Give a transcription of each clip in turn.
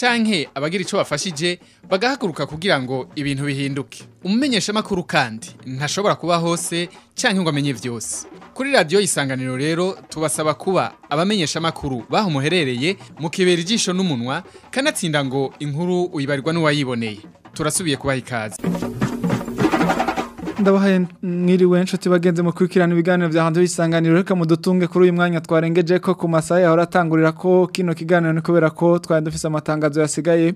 canke abagira ico bafashije bagahaguruka kugira ngo ibintu bihinduke. Umumenyesha makuru kandi ntashobora kuba hose canke ngo amenye vyose. Kuri radio isanganiro rero tubasaba kuba abamenyesha makuru baho muherereye mukibera ijisho n'umunwa kanatsinda ngo inkuru uyibarirwa n'uwayiboneye. Turasubiye kubaha ikaze. Ndabahaye mwiriwe nshuti bagenze mukurikirana ibiganiro vya hanze bisanganiro reka mudutunge kuri uyu mwanya twarengeje ko ku masaha yahora atangurira ko kino kiganiro ni kubera ko twari dufise amatangazo yasigaye.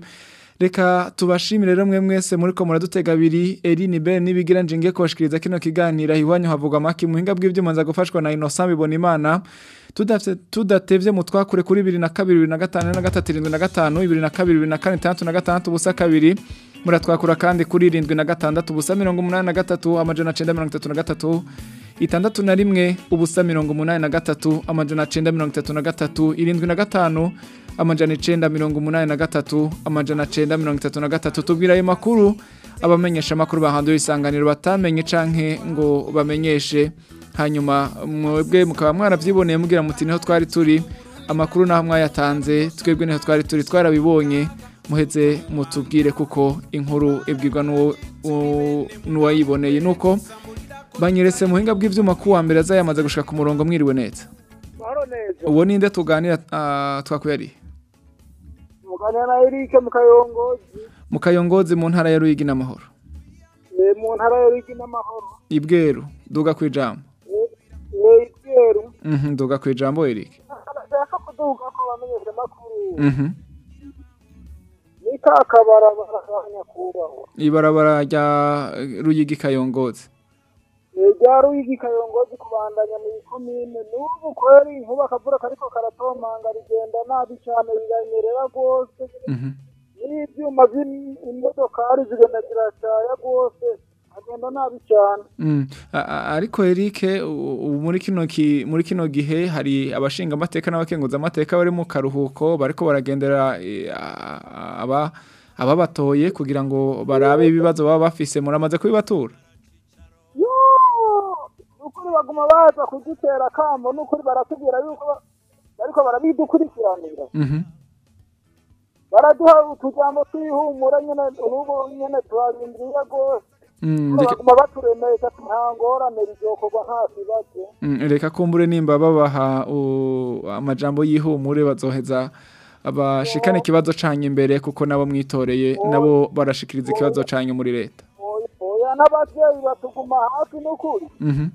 Reka tubashimire rero mwe mwese muri ko muradutega abiri Eline Ben nibigira njinge koshikiriza kino kiganiro. Hiwanyu havugwa maki muhinga bw'ivyuma nza gufashwa na Innocent bibona imana tudatevye mu twakure kuri 22 25 na 3 75 22 24 na 6 ubusa kabiri. Muratwakura kandi kuri 7 na gatandatu ubusa 83 amajana 933 itandatu na rimwe ubusa 83 amajana 933 irindwi na gatanu amajana 983 amajana 933 tubwira ayo makuru abamenyesha makuru bahanduye isanganiro batamenye canke ngo bamenyeshe. Hanyuma mwebwe mukaba mwaravyiboneye mugira muti ni ho twari turi amakuru naho mwayatanze twebwe ni ho twari turi twarabibonye muheze mutubwire kuko inkuru ibwirwa n'uwayiboneye. Nuko banyeretse muhinga bw'ivyuma ku wa mbere azayamaze gushika ku murongo mwiriwe neza. Uwo ninde tuganira twakuye ari? Muganira na Eric Mukayongozi. Mu kayongozi mu ntara ya Ruyigi n'amahoro. Eh mu ntara ya Ruyigi n'amahoro. Ibweru duga kwijambo eh mhm duga kwijambo Eric. Ndashaka kuduga ko bamenyesha makuru mhm. Nika kabarabara nyakubahwa ibarabara rya Ruyigi kayongozi. Rya Ruyigi kayongozi kubandanya mu komine n'ubu kweri inkuba akavura kariko karatomanga rigenda nabi cyane biranyerera rwose. Mhm. N'ibyuma by'imodokari zigenda ziracaya rwose. Agenda nabi cyane Mm. Ariko Eric muri kino ki muri kino gihe hari abashinga amateka n'abakenguza amateka bari mu karuhuko bariko baragendera a- aba ababatoye kugira ngo barabe ibibazo baba bafise. Muramaze kubibatura? Yo! Nukuri baguma baza kudutera kamo nukuri baratubwira yuko bariko barabidukurikiranira mhm. Baraduha utujambo twihumura nyene urubu nyene turarindiriye rwose. Reka- kumbure nimba babaha amajambo y'ihumure bazoheza abashikane ikibazo canye imbere kuko nabo mwitoreye nabo barashikiriza ikibazo canye muri leta. Oya- n'abavyeyi batuguma hafi nukuri. Mhm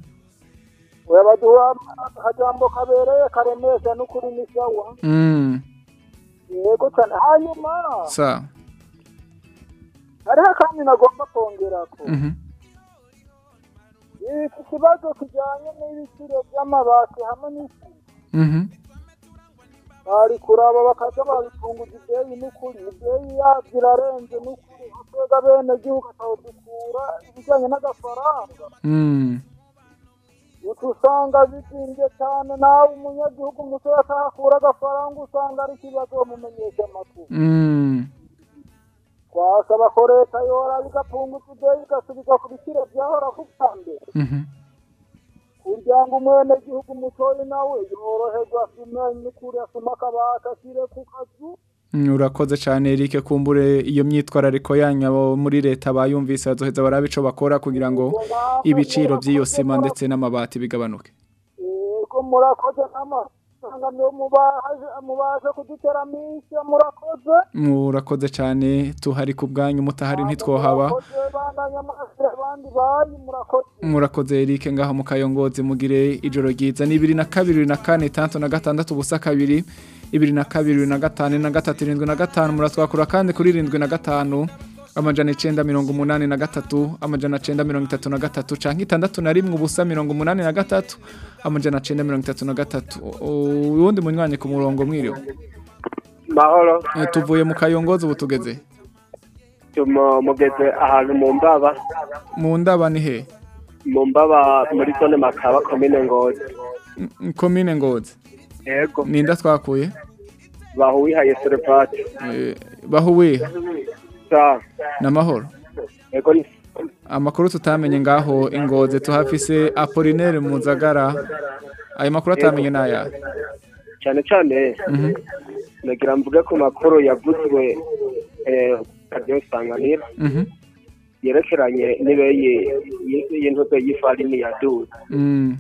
oya baduha akajambo kabereye karemesha nukuri ni sawa. Mm. Yego cyane hanyuma sa hariho akandi nagomba kongerako. Mhm. Iki kibazo kijanye n'ibiciro by'amabati hamwe n'isi. Mhm. Bari kuraba bakaza babitunguza ideyi n'ukuri. Ideyi yabyo irarenze n'ukuri. Utwega bene gihugu atawudukura ibijyanye n'agafaranga. Mm uca usanga bizimbye cyane nawe umunyagihugu muto atahakura agafaranga usanga ari ikibazo mumenyesha amakuru. Twasaba ko leta yora igapunguza ideyi igasubiza ku biciro byahora ku bwa mbere mhm. Kugira ngo umwenegihugu mutoyi nawe yoroherwa asumenye ukuri asuma akabati ashyire ku kazu urakoze cyane Eric kumbure iyo myitwarariko yanyu. Abo muri leta bayumvise bazoheza barabe ico bakora kugira ngo ibiciro by'iyo sima ndetse n'amabati bigabanuke. Yego murakoze nama mubaje mubaje kuduteramisha murakoze. Murakoze cyane tuhari ku bwanyu mutahari ntitwohaba. Murakoze Eric ngaho mu kayongozi mugire ijoro ryiza. Ni ibiri na kabiri na kane itandatu na gatandatu ubusa kabiri. Ibiri na kabiri na gatanu na gatatu irindwi na gatanu. Muratwakura kandi kuri irindwi na gatanu. Amajana icenda mirongo umunani na gatatu amajana cenda mirongo itatu na gatatu canke itandatu na rimwe ubusa mirongo umunani na gatatu amajana cenda mirongo itatu na gatatu. U- uwundi munywanyi ku murongo mwiriwe? Mahoro. Eh, tuvuye mu kayongozi ubu tugeze? Mugeze ahantu mu mbaba. Mu ndaba ni he? Mu mbaba muri zone makaba komine ngozi. Komine ngozi. Yego. Ninda twakuye? Bahuwihaye serivati Eh, bahuwiha. Yego ni amakuru tutamenye ngaho ingoze tuhafise apolinaire muzagara ayo makuru atamenye n'aya cyane cyane Mhm, nagira mvuge ku makuru yavuzwe eh, radiyo sanganira mhm, yerekeranye n'ibeyi y'intuze y'ifarini ya mm,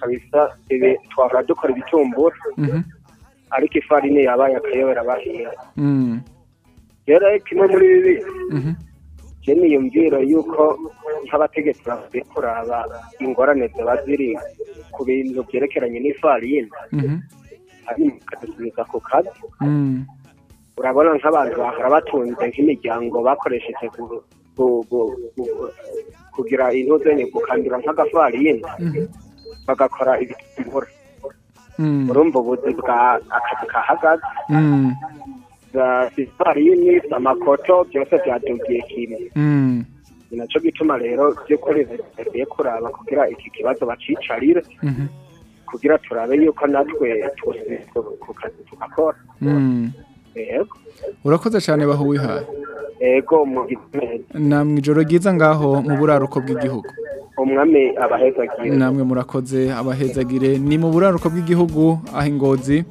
kabisa ibi twahora dukora ibitumbura. Mhm, ariko ifarini yabaye akayobera bahira mm, rero kimwe muri bibi niyumvira yuko nk'abategetsi bakwiye kuraba ingorane ziba ziri ku bintu byerekeranye n'ifarini mhm, hanyuma bakadusubiza ku kazi. Mm, urabona nk'abantu bahora batunze nk'imiryango bakoresheje kugira intuzenye gukandura nk'agafarini mhm, bagakora ibitumbura mm, urumva ubuzi bwa akazi kahagaze mm, za ifarini amakoto byose byadugiye kimwe mm, ni na cyo gituma rero by'ukuri bakwiye kuraba kugira iki kibazo bacicarire mhm, kugira turabe yuko natwe tuzi ku kazi tugakora. Mm. urakoze cyane bahuwiha ego mu gitsina. Namwe ijoro ryiza ngaho mu buraruko bw'igihugu. Umwami abahezagira namwe murakoze abahezagire. Ni mu buraruko bw'igihugu aho ingozi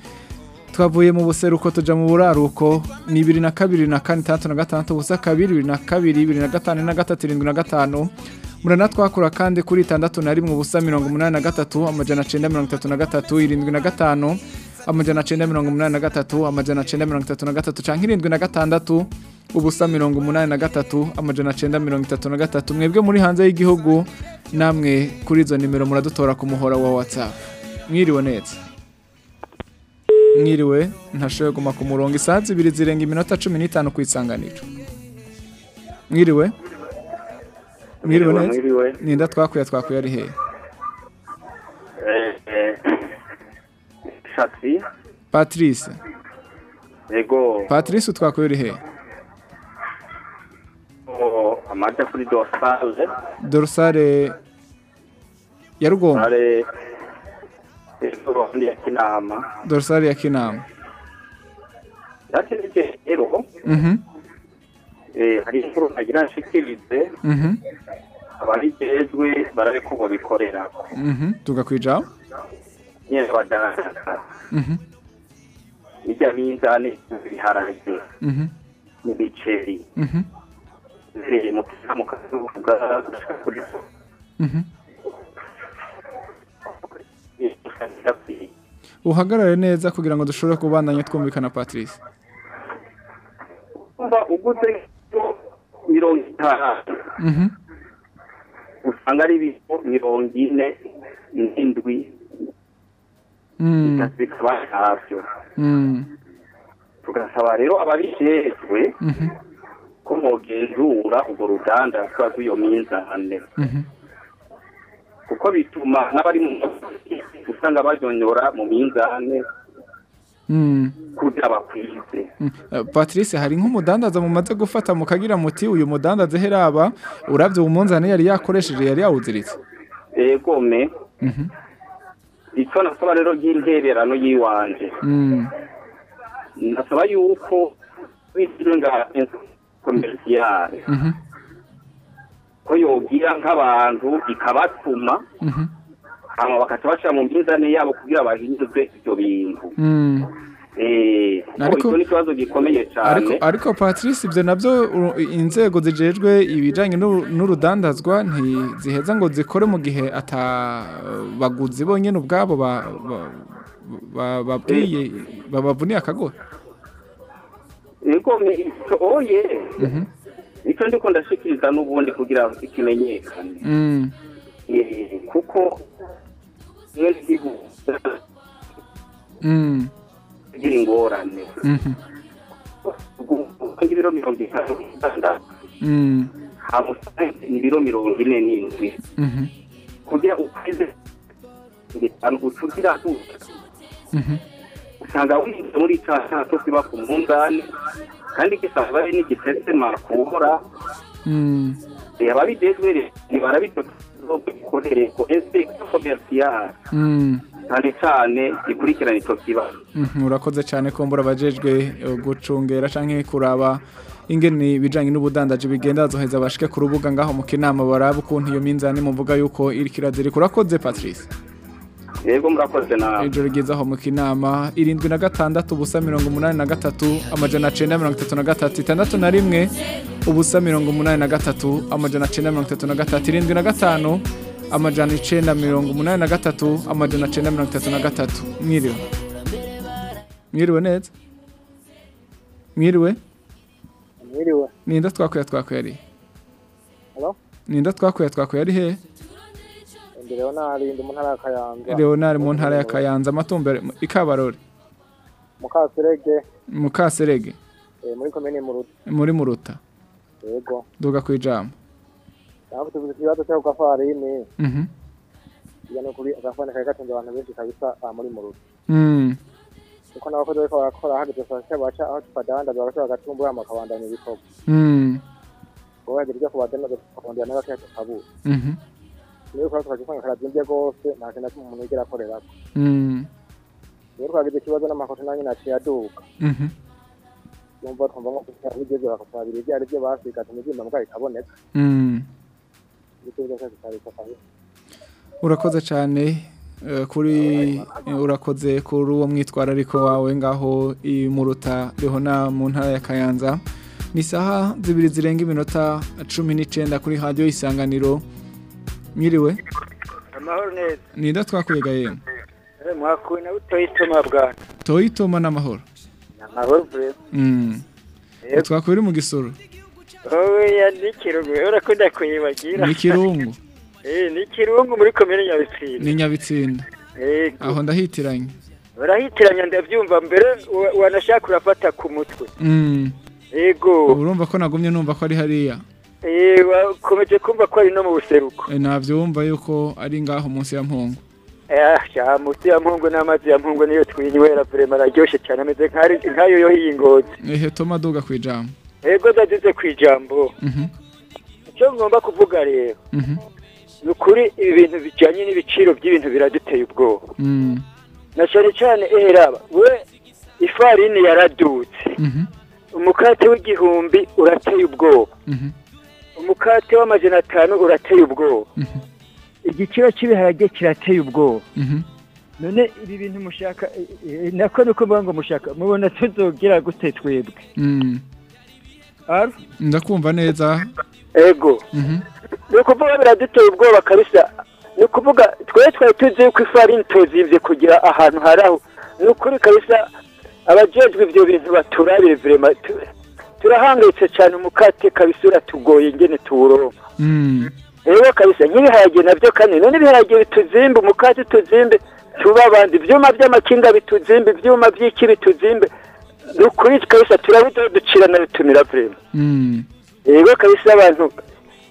twavuye mu buseruko tuja mu buraruko ni bibiri na kabiri na kane itandatu na gatandatu ubusa kabiri bibiri na kabiri bibiri na gatanu na gatatu irindwi na gatanu. Murana twakura kandi kuri itandatu na rimwe ubusa mirongo umunani na gatatu amajana cenda mirongo itatu na gatatu irindwi na gatanu amajana cenda mirongo umunani na gatatu amajana cenda mirongo itatu na gatatu canke irindwi na gatandatu ubusa mirongo umunani na gatatu amajana cenda mirongo itatu na gatatu. Mwebwe muri hanze y'igihugu namwe kuri izo nimero muradutora ku muhora wa whatsapp. Mwiriwe neza. Mwiriwe ntashoboye guma ku murongo isaha zibiri zirenga iminota cumi n'itanu ku isanganiro. Mwiriwe? Mwiriwe neza? ninda twakuye twakuye ari hehe shati patrice. Yego. Patrice twakuye uri hehe o amaja kuri dorsale. Ya rugombo hejuru ya kinama. Dorsale ya kinama. Yatinije rero mhm eh, hari inkuru nagira nshikirize. Mhm abarijejwe barabe ko bobikorera mhm tugakwijaho nyene badandaza mhm irya minzani ibiharage. N'ibiceri. Ziri mu mu kazuga gushika kuri uhagarare neza kugira ngo dushobore kubandanya twumvikana patrice. Umva uguze mirongo itanu. Mhm. Usanga ari ibintu mirongo ine n'indwi. Mm. Bikaba ntabyo. Mm. Tugasaba rero ababijejwe mhm. ko mwogenzura urwo ruganda rw'iyo minzane mhm. Kuko bituma n'abari mu usanga baryonyora mu minzane mm kugira bakwize. Mm. Eh, Patrice hari nk'umudandaza mumaze gufata mukagira muti uyu mudandaza heraba uravye umunzane yari yakoresheje yari yawuziritse. Egome mhm. Icyo nasaba rero ry'intererano y'iwanje. Mm nasaba yuko bishyura nga komerisiyare mhm. Ko yogira nk'abantu ikabatuma mhm. hama bakaca bashira mu minzane yabo kugira bahinduze ivyo bintu. Mm. Eh Ariko- kuko icyo ni ikibazo gikomeye cyane ariko Patrice ibyo na byo inzego zijejwe ibijanye n'uru- n'urudandazwa ntiziheza ngo zikore mu gihe ata baguzi bonyene ubwabo ba- ba- ba- babwiye babavuniye akagora ego me- ico oye. Icyo ndiko ndashikiriza n'ubundi kugira ngo kimenyekane Mm. Kuko igihugu Mm. ingorane Mhm. ibiro mirongo itanu n'itandatu Mm. hamusanze ibiro mirongo ine n'indwi Mhm. kugira ukweze bitanu ucugira Mhm. usanga winjiye muri cya cyato kiba ku munzani kandi gisanga ari n'igitesema kubura Mm. ababijejwe barabitokorere ko ese komercial Mm. cyane cyane gikurikirana ico kibazo. Mhm, urakoze cyane ko mbura abajejwe eh, gucungera canke kuraba ingene ibijanye n'ubudandaji bigenda bazoheza bashike ku rubuga ngaho mu kinama baraba ukuntu iyo minzani muvuga yuko iri kirazirika urakoze Patrice. Yego murakoze nawe ijoro ryiza aho mu kinama irindwi na gatandatu ubusa mirongo umunani na gatatu amajana cenda mirongo itatu na gatatu itandatu na rimwe ubusa mirongo umunani na gatatu amajana cenda mirongo itatu na gatatu irindwi na gatanu amajana icenda mirongo umunani na gatatu amajana cenda mirongo itatu na gatatu. Mwiriwe. Mwiriwe neza? Mwiriwe? Mwiriwe. Ninda twakuye twakuye ari? Hello? ninda twakuye twakuye ari he? Narinda mu ntara ya kayanza. Leonard mu ntara ya kayanza amatumbere ikabarore mukaserege mukaserege eh, muri komine muruta. Muri muruta. Yego. Duga kwijambo naho tuvuze ikibazo cyo gafarini mhm. Iya no kuri agafani kari gatunze abantu benshi kabisa aha muri muruta. Mm. Kuko n'abakozi bariko barakora hageze saa sita baca aho tupadandaza bagaca bagatumbuye hama bakabandanya ibikorwa. Mm. Ngo hageze ibyo kubadandaza tukabondera n'agakeya tukabura mhm. Niyo kwa usanga karazimvye rwose nta kintu na kimwe umuntu yigera akorerako mm rero twagize ikibazo n'amakosa nanjye naciye aduka mhm yumva twumva nko bigeze bakatwabira ibyo ari byo basigaje imibyimba mbwa ikaboneka mm ibyo byose tukabika kabisa urakoze cyane kuri urakoze kuri uwo mwitwarariko wawe ngaho i muruta rihona mu ntara ya kayanza ni isaha zibiri zirenga iminota cumi n'icenda kuri radiyo isanganiro mwiriwe amahoro neza. Ninda twakuye yemwe Eh, mwakuye na butoyi toma bwana toyitoma n'amahoro amahoro vure mm Yego. twakuye uri mu gisoro? Wowe yandikirungu urakunda kuyibagira. Ni kirungu? Eh ni kirungu muri komine nyabitsina. Ni nyabitsinda aho ndahitiranye. Barahitiranya ndabyumva mbere wa- wanashaka urafata ku mutwe. Yego urumva ko nagumye numva ko ari hariya. Wakomeje kumva ko ari no mu buseruko. Eh, navyumva yuko ari ngaho munsi ya mpungu. Eh ya musi ya mpungu n'amazi ya mpungu niyo twinywera vrema araryoshe cyane ameze nkayo yo hiyingozi ehe toma duga kwijambo yego ndazize ku ijambo. Mhm. Icyo ngomba kuvuga rero mhm. ni ukuri ibi bintu bijyanye n'ibiciro by'ibintu biraduteye ubwoba. Mm. Na cyane cyane eraba we ifarini yaradutse. Mhm. Umukate w'igihumbi urateye ubwoba. Umukate w'amajana atanu urateye ubwoba. Mhm. igiciro cy'ibiharage kirateye ubwoba. Mhm none ibi bintu mushaka eh, eh, nako ni ukuvuga ngo mushaka mubona tuzogira gute twebwe? Mm. Ndakumva neza. Ego. Mhm ni ukuvuga biraduteye ubwoba kabisa. Ni ukuvuga twe twari tuzi yuko ifarini tuzibye kugira ahantu hari aho. Ni ukuri kabisa abajejwe ibyo bintu baturabire virema turahangayitse cyane umukate kabisa uratugoye ingene tuwuronka mm. Rero kabisa nk'ibiharage na byo kane none ibiharage bituzimbe umukate utuzimbe tuba abandi ibyuma by'amakinga bituzimbe ibyuma by'iki bituzimbe. Ni ukuri kabisa turabuze ducira na bitumira virema mm. Rero kabisa abantu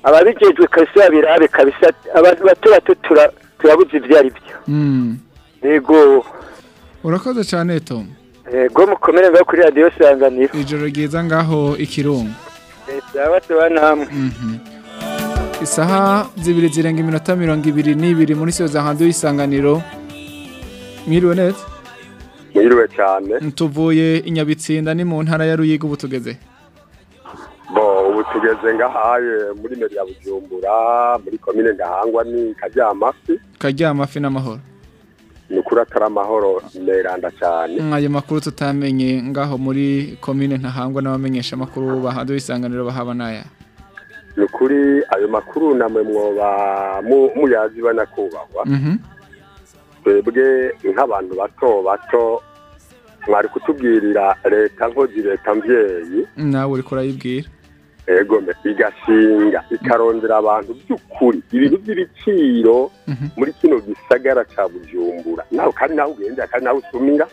ababijejwe kabisa babirabe kabisa abantu bato bato tura- turabuze ibyo ari byo yego. Urakoze cyane tom. Yego mukomere ngaho kuri radiyo sanganiro ijoro ryiza ngaho ikirungu sawa sawa namwe mhm. Isaha zibiri zirenga iminota mirongo ibiri n'ibiri muri siyo za hanze y'isanganiro mwiriwe neza mwiriwe cyane. Tuvuye i nyabitsinda ni mu ntara ya ruyiga ubu tugeze? Bo ubu tugeze ngahaye muri meri ya bujumbura muri komine ngahangwa ni karyamafi. Karyamafi n'amahoro. Ukuri atari amahoro neranda cyane. Ayo makuru tutamenye ngaho muri komine ntahangwa n'abamenyesha amakuru bahanze y'isanganiro bahaba n'aya ni ukuri ayo makuru namwe mwoba mu- muyazi banakubahwa mhm. Twebwe nk'abantu bato bato mwari kutubwirira leta nkozi leta mbyeyi. Nawe uri kurayibwira igashinga ikarondera abantu by'ukuri. Ibintu by'ibiciro muri kino gisagara ca bujumbura. Nawe kandi nawe ugendera kandi nawe usumira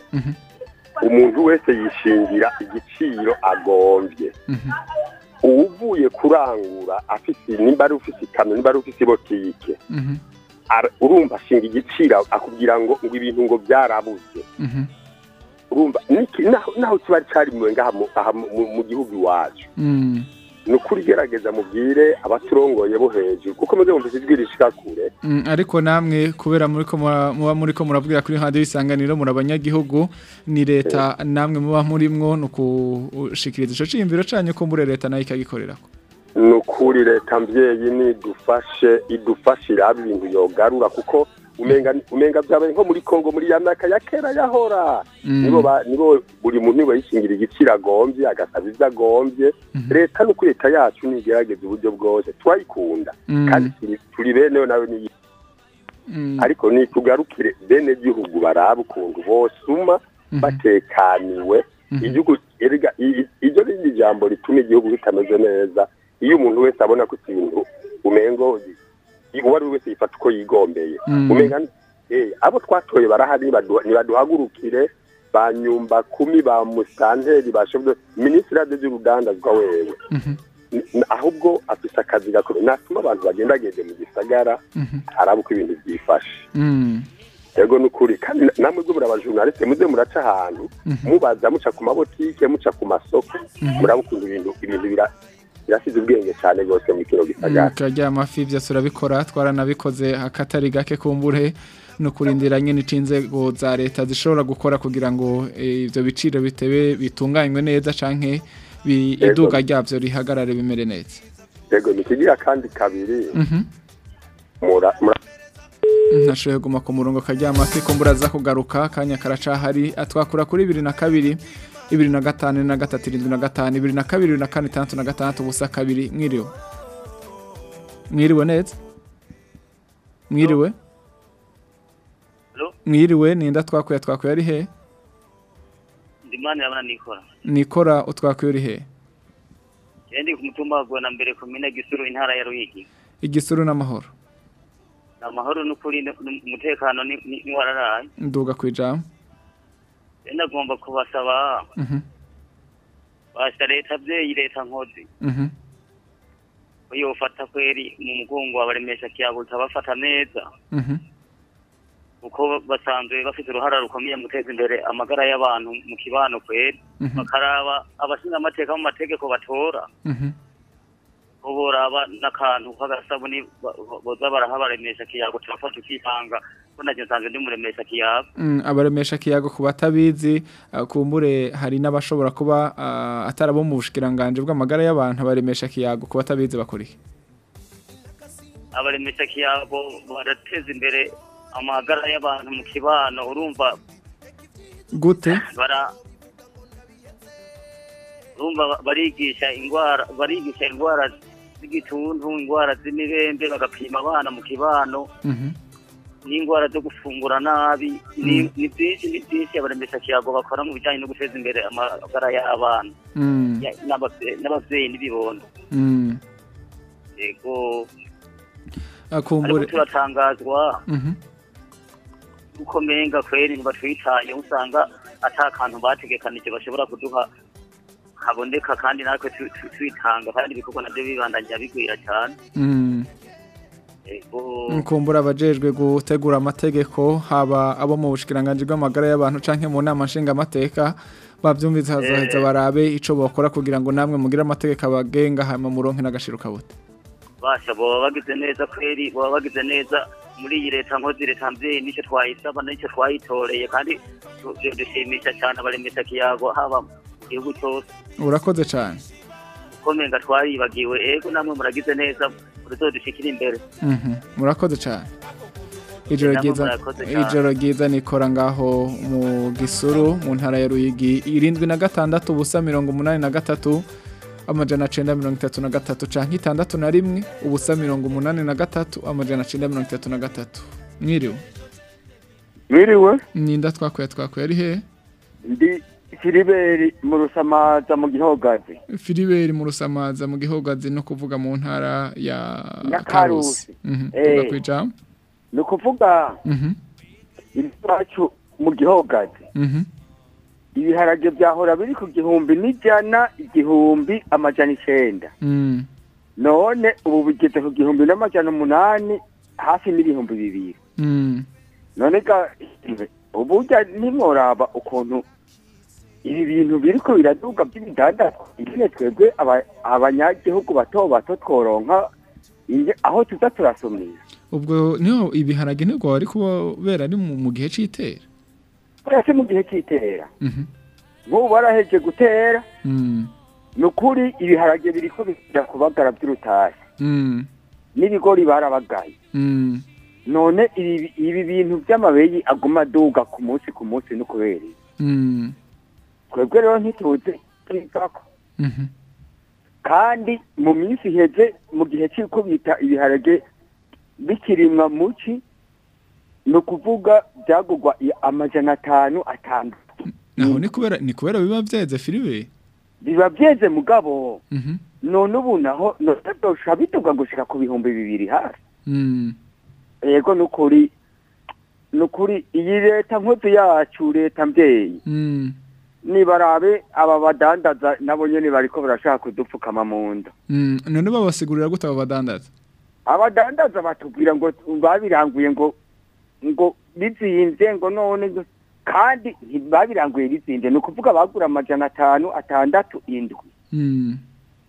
umuntu wese yishingira igiciro agombye. Uwuvuye kurangura afise nimba ari ufise ikamyo nimba ari ufise ibotike urumva ashinga igiciro akubwira ngo ngo ibintu ngo byarabuze. Urumva naho kiba cyarimwe ngaha mu- aha mu- mu- mu gihugu iwacu. Mm. Ni ukuri mubwire abaturongoye bo hejuru kuko muze mumvise ijwi rishika kure. Mm, ariko namwe kubera muba muriko murabwira kuri radio isanganiro muri abanyagihugu ni leta namwe muba murimwo no kushikiriza ico ciyumviro canyu ko mbure leta na yo ikagikorerako. Ni ukuri leta mbyeyi nidufashe idufashe irabe ibintu yogarura kuko umenga byabaye nko muri kongo muri ya myaka ya kera yahora. Mm. nibo buri muntu ni we yishingira igiciro agombye agasaba ibyo agombye leta nuko leta yacu nigerageza uburyo bwose turayikunda Mm. kandi turi- beneyo na yo niyi Mm. ariko nitugarukire bene gihugu baraba ukuntu bosuma batekaniwe igihugu erega i- i- iryo ni ijambo rituma igihugu kitameze neza. Iyo umuntu wese abona ku kintu umengo uwo ari we wese yifata uko yigombeye. Mm. eh, abo twatoye barahari nibaduhagurukire ba nyumba kumi ba musanteri ba shoferi minisitiri ade by'urudandazwa wewe. N- ahubwo afise akazi gakomeye natuma abantu bagendagende mu gisagara araba uko ibintu byifashe. Mm. yego ni ukuri kandi na- namwe bwo muri abajurnaliste muze muraca ahantu. Mubaza muca ku mabotike muca ku masoko muraba ukuntu ibintu ibintu birasize ubwenge cyane rwose mu kino gisagara. Karya amafi byose turabikora twaranabikoze akatari gake kumbure no kurindira nyine inzego za leta zishobora gukora kugira ngo eh, ivyo biciro bitebe bitunganywe neza Yego. iduga ryavyo rihagarare bimere neza. Yego nikigira kandi kabiri. Mhm. ntashoboye kuguma ku murongo karya amafi kumbura aza kugaruka. Kanya karacahari atwakura kuri bibiri na kabiri. Bibiri na gatanu na gatatu irindwi na gatanu bibiri na kabiri na kane itandatu na gatandatu ubusa kabiri mwiriwe. Mwiriwe neza? Mwiriwe? Mwiriwe ninda twakuye twakuye ari he? Ndimana yabona nikora nikora utwakuye uri he? Ndi ku mutumba wa gona mbere komine gisuru intara ya ruyigi. Igisuru n'amahoro amahoro n'ukuri umutekano ni- wararaye. Nduga ku ijambo ndagomba kubasaba Mhm, basha leta abyeyi leta nkozi. Mhm, ko yofata kweri mu mugongo abaremesha kiyago ikabafata neza. Mhm, kuko basanzwe bafite uruhara rukomeye mu guteza imbere amagara y'abantu mu kibano kweri. Mhm. bakaraba abashinga amateka mu mategeko batora. Mhm. ko boraba n'akantu k'agasabuni boza baraha abaremesha kiyago turafata ukitanga na cyo nsanzwe ndi muremesha kiyago. Mm, abaremesha kiyago ku batabizi uh, kumbure hari n'abashobora kuba uh, atari abo mu bushikiranganje bw'amagara y'abantu abaremesha kiyago ku batabizi bakora iki? Abaremesha kiyago barateza imbere amagara y'abantu mu kibano urumva? Gute? Barigisha indwara barigisha indwara z'igituntu indwara z'imibembe bagapima abana mu kibano. Mhm, n'indwara zo gufungura nabi ni ni byinshi ni byinshi abaremesha kiyago bakora mu bijyanye no guteza imbere amagara y'abana. Mm, n'ababyeyi n'ibibondo mm. yego. Ariko turatangazwa kuko menga kweri ntibatwitaye usanga ata kantu bategekanije bashobora kuduha kaboneka kandi natwe twitanga kandi ibikorwa na byo bibandanya bigwira cyane mm. yego kumbura abajejwe gutegura amategeko haba abo mu bushikiranganje bw'amagara y'abantu canke mu nama nshingamateka bavyumvise hazoheza barabe ico bokora kugira ngo namwe mugire amategeko abagenga hama muronke n'agashiro kabute basha baba bagize neza kweri baba bagize neza muri iyi leta nkozi leta mvyeyi ni cyo twayisaba ni cyo twayitoreye kandi dushimisha cyane abaremesha kiyago haba mu gihugu cyose urakoze cane. Kuko menga twaribagiwe ego namwe muragize neza. Muzodushikira imbere Mhm, murakoze cane ijoro ryiza nikora ngaho mu gisuru mu ntara ya ruyigi. Irindwi na gatandatu ubusa mirongo umunani na gatatu amajana cenda mirongo itatu na gatatu canke itandatu na rimwe ubusa mirongo umunani na gatatu amajana cenda mirongo itatu na gatatu. Mwiriwe? Mwiriwe? Ninda twakuye twakuye ari he? Ndi kiriberi mu rusamaza mu gihogazi. Filiberi mu rusamaza mu gihogazi no kuvuga mu ntara ya Karusi. Mhm. Eh. ni ukuvuga mhm. Iwacu mu gihogazi. Mhm. Ibiharage byahora biri ku gihumbi n'ijana igihumbi amajana icenda mm. None ubu bigeze ku gihumbi n'amajana umunani hafi n'ibihumbi bibiri. Mm. None ga ubu burya ntimworaba ukuntu ibi bintu biriko biraduga by'ibidandazwa ingene twebwe aba- abanyagihugu bato bato tworonka aho tuza turasumira ubwo ni ho ibiharage ni bwo wari kubera ari mu gihe c'itera? Kubera mu gihe cy'itera mhm. Nk'ubu baraheje gutera. Mm. Ni ukuri ibiharage biriko bijya kubagara by'urutashya mm. N'ibigori barabagaye. Mm. None ibi bintu by'amabeyi aguma aduga ku munsi ku munsi no kubera twebwe rero ntituzi twigako mhm. Kandi mu minsi iheze mu gihe cy'ikubita ibiharage bikirimwa muci ni ukuvuga byagugwa amajana atanu atandatu. Naho ni kubera ni kubera biba vyeze Filiberi biba byeze mugabo. Mhm. None ubu naho byosha bituga gushika ku bihumbi bibiri hafi. Mm. Yego ni ukuri ni ukuri iyi leta nkozi yacu leta mbyeyi. Mm. Nibarabe aba badandaza nabo nyene bariko barashaka kudupfukama mu nda. Mm none babasigurira gute abo badandaza? Abadandaza batubwira ngo babiranguye ngo ngo bizinze ngo none kandi ntibabiranguye bizinze ni ukuvuga bagura amajana atanu atandatu indwi. Mm.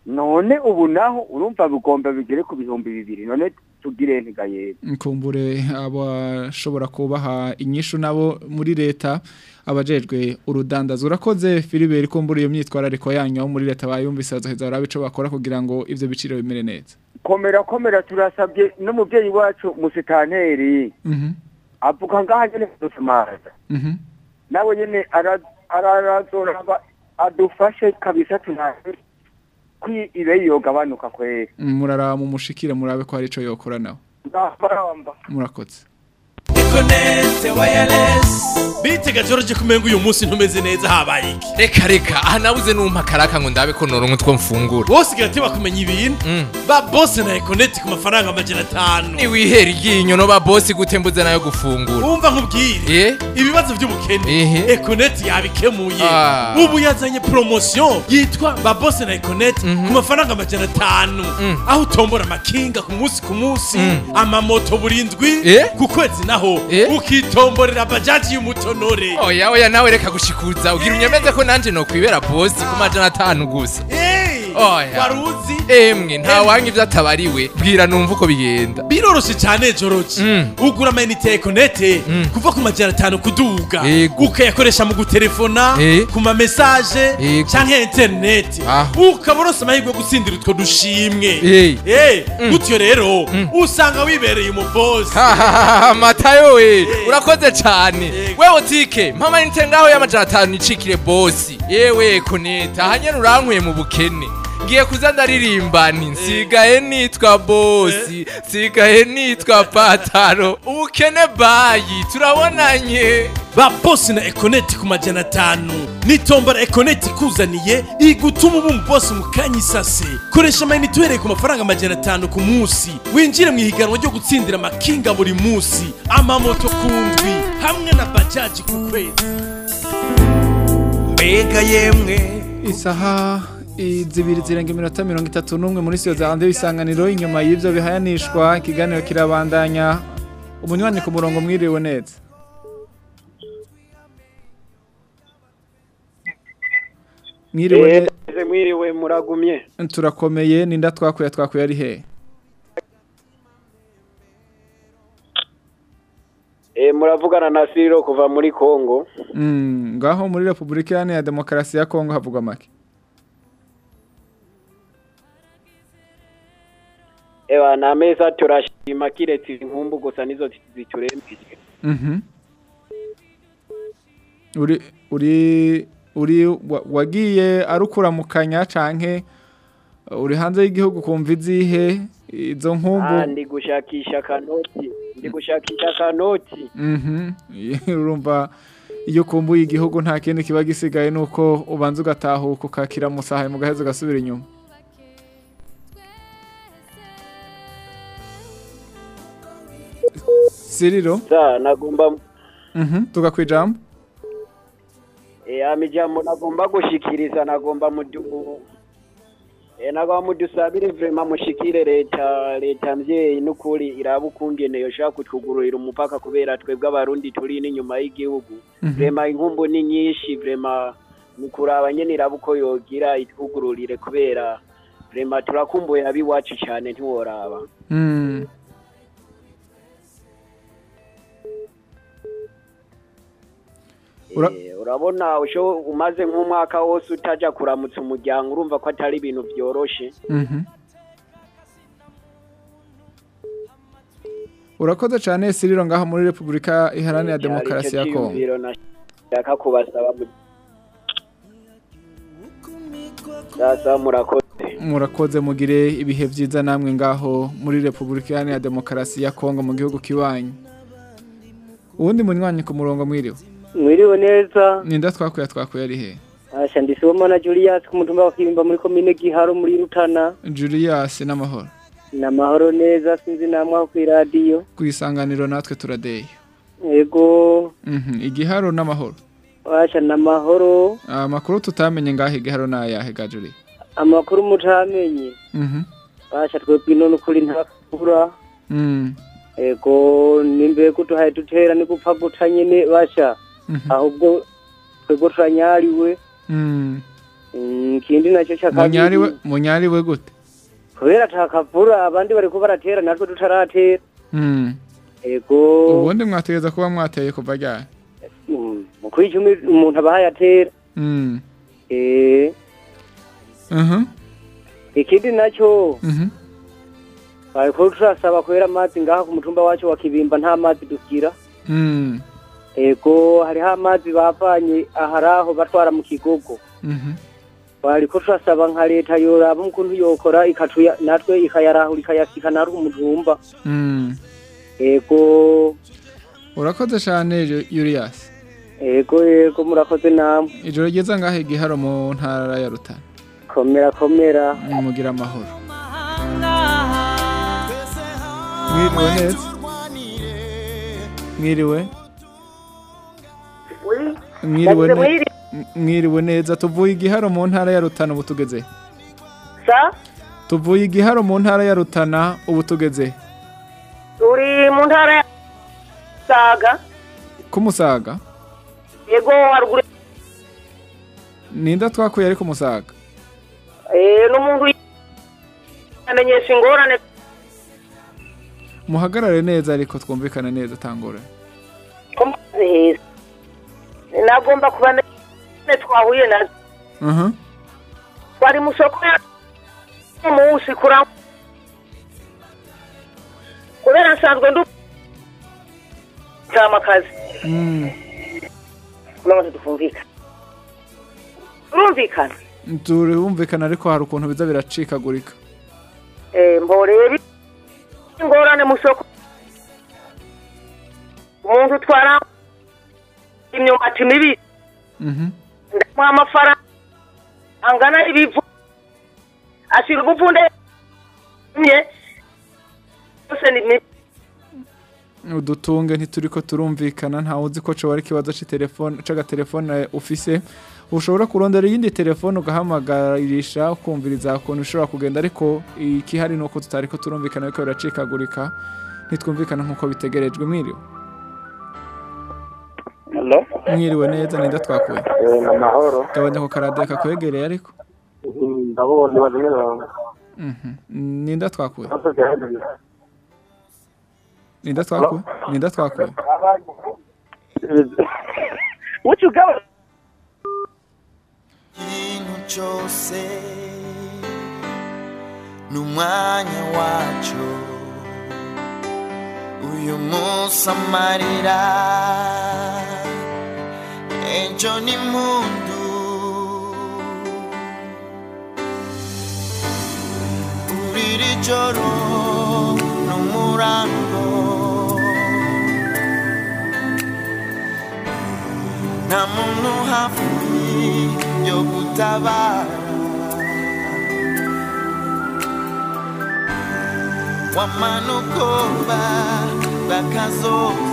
None ubu naho urumva bigomba bigere ku bihumbi bibiri. None tugire ntigayera kumbure abashobora kubaha inyishu nabo muri leta abajejwe urudandazo urakoze Filiberi kumbure iyo myitwarariko yanyu aho muri leta bayumvise bazoheza barabe ico bakora kugira ngo ivyo biciro bimere neza. Komera komera turasabye n'umubyeyi wacu musitanteri mhm. avuga ngaha nyene dusamaza mhm. Nawe nyene ara- ararazoraba adufashe kabisa tunabe kwi ibe yogabanuka kwera muraraba mu mushikire murabe ko hari ico yokora nawe. Murakoze. Bitega George kumenga uyu munsi ntumeze neza habaye iki? reka reka aha nabuze numpa karaka ngo ndabe ko noronka utwo mfungura Bose gati bakumenya ibintu. Ba boss na Connect ku mafaranga amajana atanu. ni wihera iryinyo no ba boss gute mbuze na yo gufungura Umva nkubwire. eh Ibibazo by'ubukene. Econet yabikemuye. Ah. Ubu yazanye promotion yitwa ba boss na Econet ku mafaranga amajana atanu. Aho utombora amakinga ku munsi ku munsi, amamoto burindwi Eh? ku kwezi naho ukitomborera bajaji y'umutonore. oya oya nawe reka gushikuza. Ugira unyemeze ko nanje no kwibera boss ku majana atanu gusa. Oya waruzi. emwe nta wanga ivyo atabariwe bwira numva uko bigenda. Biroroshe cyane joroji ugura amayinite ya ekonete kuva ku majana atanu kuduga. Ukayakoresha mu gutelefona Eh. ku mamesaje Yego. canke interineti ukaba uronse amahirwe yo gutsindira utwo dushimwe. Eh. Eh, gutyo rero usanga wibereye umubosi matayo we urakoze cyane. Wewe tike mpama nite ngaho y'amajana atanu nicikire bosi yewe kuneta hanyene urankuye mu bukene. Ngiye kuza ndaririmba nsigaye nitwa bosi nsigaye nitwa pataro. Ubukene bayi turabonanye. Ba bosi na ekoneti ku majana atanu. Nitombora ekoneti ikuzaniye igutuma uba umubosi mu kanya isase koresha amayinite uhereye ku mafaranga amajana atanu ku munsi. Winjire mu ihiganwa ryo gutsindira amakinga buri munsi. Amamoto ku ndwi hamwe na bajaji ku kwezi. Mbega yemwe. Isaha. Zibiri zirenga iminota mirongo itatu n'umwe muri siyo za radiyo isanganiro inyuma y'ibyo bihayanishwa ikiganiro kirabandanya. Umunywanyi ku murongo mwiriwe neza. Mwiriwe mwiriwe muragumye. Turakomeye ninda twakuye twakuye ari hehe e, muravugana na Siriro kuva muri Kongo Mm, ngaho muri repubulika iharanira demokarasi ya kongo havugwa make. Ewa na meza turashima kiretse inkumbu gusa nizo ziturembye Mhm. uri uri uri wa- wagiye arukuramukanya canke uh, uri hanze y'igihugu kumva izihe izo nkumbu Ah, ndi gushakisha kanoti ndi gushakisha akanoti Mhm. urumva iyo ukumbuye igihugu nta kindi kiba gisigaye nuko ubanza ugatahuka ukakira musaha mugaheza ugasubira inyuma siriro nagomba Mhm, tugakwijambo eh amijambo nagomba gushikiriza nagomba mudu eh nagomba mudusabire vraiment mushikire leta leta mvyeyi n'ukuri iraba ukungene yoshaka kutwugururira umupaka kubera twebwe abarundi turi n'inyuma y'igihugu Mhm. vraiment inkumbu ni nyinshi vraiment ni kuraba nyene iraba uko yogira itwugururire kubera vraiment turakumbuye ab'iwacu cyane ntiworaba Mm. Urabona usho umaze nk'umwaka wose utaja kuramutsa umuryango urumva ko atari ibintu vyoroshe. Mhm. urakoze cyane siriro ngaho muri repubulika iharanira demokarasi ya kongo kubasaba murakoze. Mugire ibihe byiza namwe ngaho muri repubulika iharanira demokarasi ya kongo mu gihugu kibanyi uwundi munywanyi ku murongo mwiriwe. Mwiriwe neza. Ninda twakuye twakuye ari he? Asha ndisiwemo na Julius ku mutumba wa Kibimba muri komine Giharo muri Rutana. Julius n'amahoro namahoro neza sinzi namwe aho kw'iradiyo ku isanganiro natwe turadeye yego Mhm, igiharo n'amahoro asha namahoro amakuru tutamenye ngaho igiharo ni ayahe ga julius amakuru mutamenye. Mhm, asha twebwe ino nukuri ntakura mm, yego nimbe kutuhaye dutera ni gupfa guta nyene basha ahubwo twebwe turanyariwe mm. Mm, ikindi na cyo cya munyariwe gute? Kubera atakavura abandi bariko baratera natwe tutaratera. Mm. yego ubundi mwategeza kuba mwateye kuva ryari? Mm, mu kwicumi umuntu abahaye atera Mm, eh mhm, ikindi na cyo mhm. bariko turasaba kwera amazi ngaha ku mutumba wacu wa kibimba nta mazi dugira. Mm, ego hariho amazi bavanye aharaho batwara mu kigogo. Mhm. bariko turasaba nka leta yoraba ukuntu yokora ikatuya natwe ikayarahura ikayasika natwe umutumba Mm. ego. Urakoze cyane Ju- Julius. Ego ego murakoze namwe. Ijoro ryiza ngaho igiharo mu ntara ya rutana? Komera komera. Mugira amahoro mwiriwe neza? Mwiriwe? Mwiriwe neza. Tuvuye igiharo mu ntara ya rutana ubu tugeze. Tuvuye igiharo mu ntara ya rutana ubu tugeze. Uri mu ntara ya saga kumusaga yego haruguru ninda twakuye ari kumusaga eh n'umuntu amenyesha ingorane. Muhagarare neza ariko twumvikane neza tangorane ko heza nagomba kubamenya twahuye na zo aha twari mu soko ya umunsi kurangwa kubera nsanzwe ndu cyamakazi Mm. namaze dufumvikana turumvikana. Turumvikana ariko hari ukuntu biza biracikagurika. Eh mborebe ingorane mu soko umuntu utwara imyumbati mibi. Mhm. ndamuha amafaranga angana ibivu ashyira ubuvunde nye. Byose ni mibi. Udutunge ntituriko turumvikana ntawe uzi ko ari ikibazo c'itelefone c'agatelefone ufise. Ushobora kurondera iyindi telefone ugahamagarisha ukumviriza ukuntu ushobora kugenda ariko ikihari ni uko tutariko turumvikana ariko biracikagurika. Ntitwumvikana nk'uko bitegerejwe mwiriwe? Mwiriwe neza ninda twakuye Eh, ni amahoro. gabanya ku karadiyo kakwegereye ariko. Ndabona ibaze mirongo. Ninda twakuye ninda twakuye ninda twakuye ikintu cyose n'umwanya wacyo. Uyu munsi amarira. e Johnny Mondo. Uriri giorno non murango. Namuno hafi yo butava. Wamano koba bakazoza.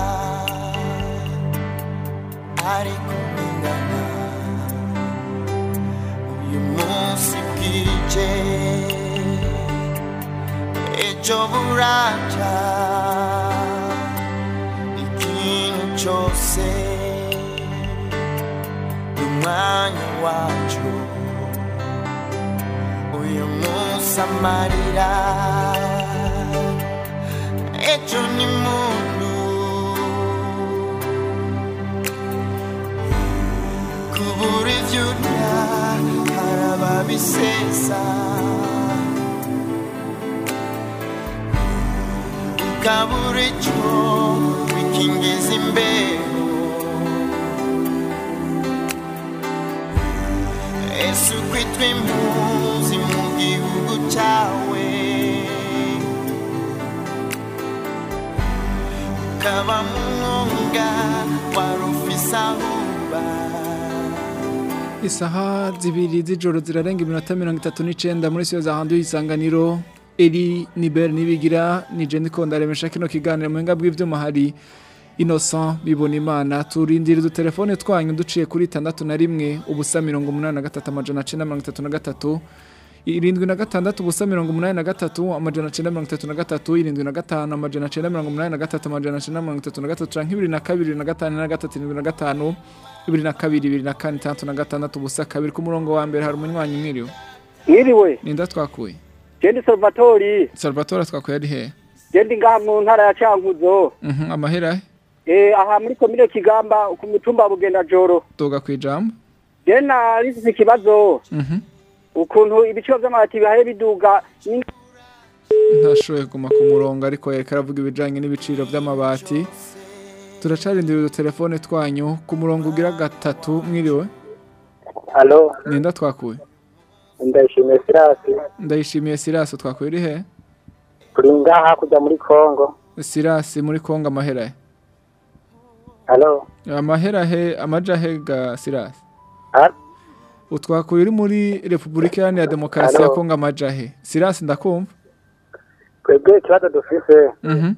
bwije ejo buraca ikintu cyose umwanya wacu uyu munsi amarira ejo ni muntu ababisesa ukabura icyo wikingiza imbeho ese ukwitwa impunzi mu gihugu cyawe ukaba mu mwonga wari Isaha zibiri z'ijoro zirarenga iminota mirongo itatu n'icenda muri siyo za handu y'isanganiro Eri Niber nibigira nije ndiko ndaremesha kino kiganiro. Mu hinga bw'ivyuma hari Innocent bibona imana turindira udutelefone twanyu duciye kuri 61 ubusa 183 amajana 933 irindwi na gatandatu ubusa mirongo umunani na gatatu amajana cyenda mirongo itatu na gatatu. Irindwi na gatanu amajana cyenda mirongo umunani na gatatu amajana cyenda mirongo itatu na gatatu. Canke ibiri na kabiri na gatanu na gatatu irindwi na gatanu. Ibiri na kabiri ibiri na kane itandatu na gatandatu ubusa kabiri ku murongo wa mbere hari umunywanyi mwiriwe. Mwiriwe? Ninda twakuye? Jendi salvatori. Salvatore twakuye ari hehe jendi ngaha mu ntara ya cankuzo Mhm, amahera he? eh aha muri komine kigamba ku mutumba bugenda joro toga kwijambo je narifise ikibazo. Mhm. ukuntu ibiciro vy'amabati bihaye biduga ntashoboye kuguma ku murongo ariko yareka aravuga ibijanye n'ibiciro by'amabati. Turacarindira udutelefone twanyu ku murongo ugira gatatu mwiriwe? Halo, ninda twakuye? Ndashimiye Sirasi. ndayishimiye sirasi twakuye uri he? Turi ngaha kujya muri Kongo. sirasi muri kongo amahera he? Halo. amahera he amaja he ga sirasi utwakuye uri muri repubulika iharanira demokarasi ya kongo amaja he? Sirasi ndakumva. Twebwe ikibazo dufise. Mhm,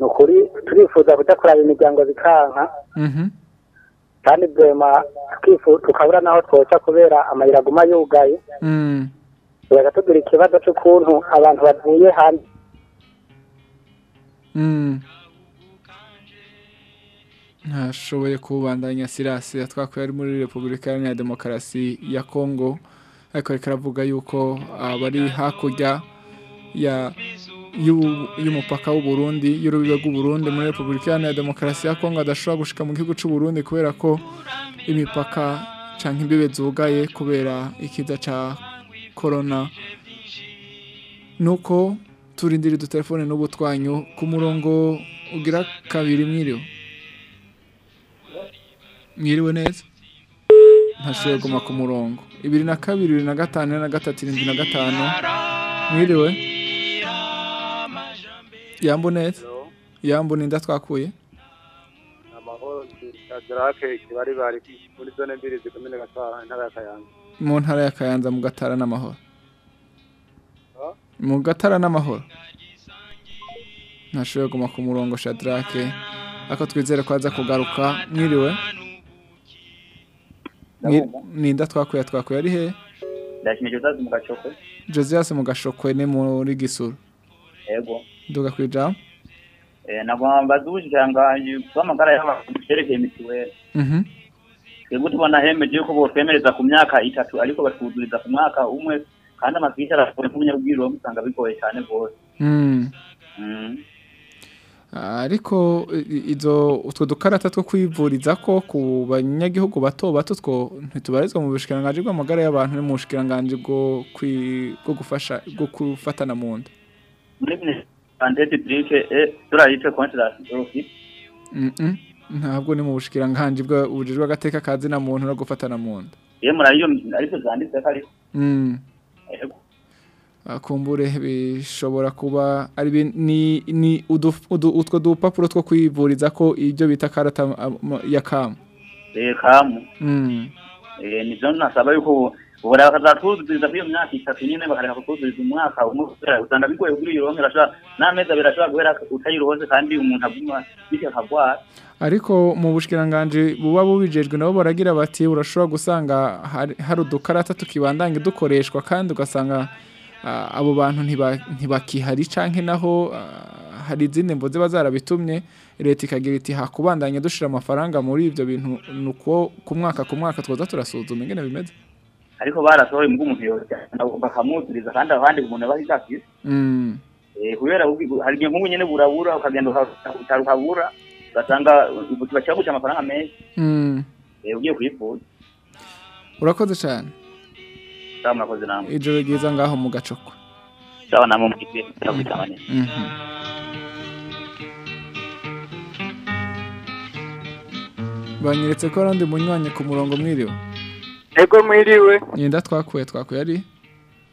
ni ukuri turifuza kudakorana imiryango bikanka mhm. kandi bwema tukabura naho twoca kubera amayira aguma yugaye Mm. tugaca tugira ikibazo c'ukuntu abantu bavuye hanze Mm. ntashoboye kubandanya sirasi yatwakuye ari muri repubulika iharanira demokarasi ya kongo ariko reka aravuga yuko abari hakurya ya y'umupaka w'u Burundi y'urubibe rw'u Burundi muri repubulika iharanira demokarasi ya kongo adashobora gushika mu gihugu c'u Burundi kubera ko imipaka canke imbibe zugaye kubera ikiza ca corona. Nuko turindira udutelefone n'ubu twanyu ku murongo ugira kabiri mwiriwe. Mwiriwe neza? Ntashoboye guma ku murongo. Ibiri na kabiri bibiri na gatanu na gatatu irindwi na gatanu. Mwiriwe? Yambu neza yambu ninda twakuye amahoro shadrake kibari bari muri zone mbiri zikomine gatwara intara ya kayanza. Mu ntara ya kayanza mu gatara n'amahoro mu gatara n'amahoro ntashoboye guma ku murongo shadrake ariko twizere ko aza kugaruka. Mwiriwe? Mwi- ninda twakuye twakuye ari he? Ndashimije uzazi mu gacokwe josias mu gashokwe ni muri gisuru yego. Nduga kwijambo Eh, nagomba mbaza ubushikiranganji bw'amagara y'abantu byerekeye mituweli Mhm. twebwe tubona hemeje yuko botwemereza ku myaka itatu ariko batwuzuriza ku mwaka umwe kandi amafishi aragoye nk'umunyabwiriro musanga bigoye cyane rwose Mm. Mm. ariko izo utwo dukarata two kwivuriza ko ku banyagihugu bato bato two ntitubarizwa mu bushikiranganji bw'amagara y'abantu no mu bushikiranganji bwo gufasha bwo gufatana mu nda la lutte contre la sida Mm-mm. ntabwo ni mu bushikiranganji bwa bujejwe agateka kazi na muntu no gufatana mu nda iyo murayo ariko zanditse ko ariko Mm. Akumbure bishobora kuba ari ni ni utwo dupapuro two kwivuriza ko ibyo bita karata ya kamu eh kamu Mm. eh nivyo nasaba yuko bakazatuzuriza kuri iyo myaka itatu nyine bakareka kutuzuriza umwaka umwe usanga bigoye kuri iyo rashobora n'amezi abiri ashobora guhera utayironse kandi umuntu aguma bityo akagwara ariko mu bushikiranganje buba bubijejwe nabo baragira bati urashobora gusanga hari udukarata tukibandanya dukoreshwa kandi ugasanga ah, abo bantu ntiba- ntibakihari canke naho ah, hari izindi mvo ziba zarabitumye. Leta ikagira iti hakubandanya dushira amafaranga muri ivyo bintu nuko ku mwaka ku mwaka twoza turasuzuma ingene bimeze. Ariko barasohoye mbwo umuntu yojyana bakamuzuriza kandi abandi umuntu aba mm. Eh, kubera hari igihe nk'ubu nyene burabura ukagenda uka- utaruhabura ugasanga ubuti cyaguca amafaranga menshi. Mm. eh, ugiye kwifuza urakoze cane. Sawa murakoze namwe. Ijoro ryiza ngaho mu gacoko sawa namwe mu cyagutabanye Mhm. banyeretse ko ari undi munywanyi ku murongo mwiriwe ego mwiriwe nyenda twakuye twakuye ari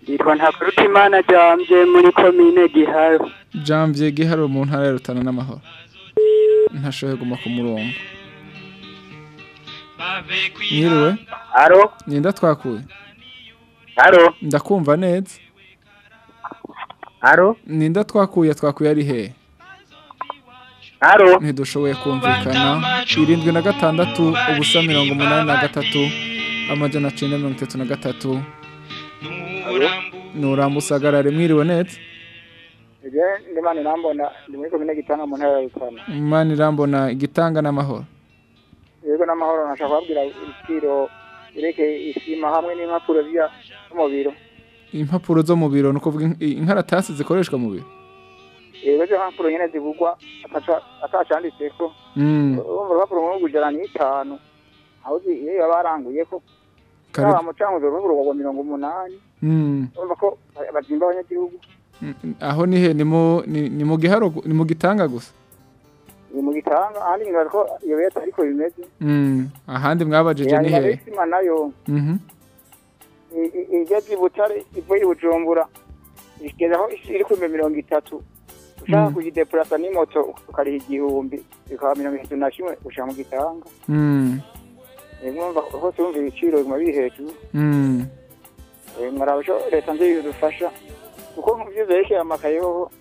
yitwa ntakurutimana jambye muri komine giharo. Janvier giharo mu ntara ya rutana n'amahoro. Ntashoboye guma ku murongo. Mwiriwe aro nyenda twakuye. Aro ndakumva neza. Aro ninda twakuye twakuye ari hehe ntidushoboye kumvikana. Irindwi na gatandatu ubusa mirongo umunani na gatatu. Amajana cenda mirongo itatu na gatatu. Nurambusagarare mwiriwe neza ije ndimana nambona ndi muri komine gitanga mu ntara ya rutana. Imana irambona. Igitanga n'amahoro. Yego n'amahoro nashaka kubabwira ibiciro birekeye isima hamwe n'impapuro zo mu biro. Impapuro zo mu biro ni ukuvuga in- inkaratasi zikoreshwa mu biro? Yego izo mpapuro nyene zigurwa ataca- atacanditseko Mm. urumva urupapuro rumwe rugujana n'itanu aho iyo baba baranguyeko Kare- yaba mucanguzo urupapuro rwagwa mirongo umunani urumva ko bazimba abanyagihugu aho ni he ni mu giharo ni mu gitanga gusa? Ni mu gitanga ahandi ngira ko iyo leta ariko bimeze Mm, ahandi mwabajije ni hanyuma he? isima na yo. Mhm. i- igeze butare ivuye i bujumbura. Igeze aho iri ku mirongo itatu ushaka Mm. kuyidepurasa n'imoto ukariha igihumbi bikaba mirongo itatu na kimwe ushaka mu gitanga. Mm. Eh, mwumva hose wumva ibiciro biguma biri hejuru Mm. Eh, leta nziyo idufasha kuko nk'ivyo vyerekeye amakaye hoho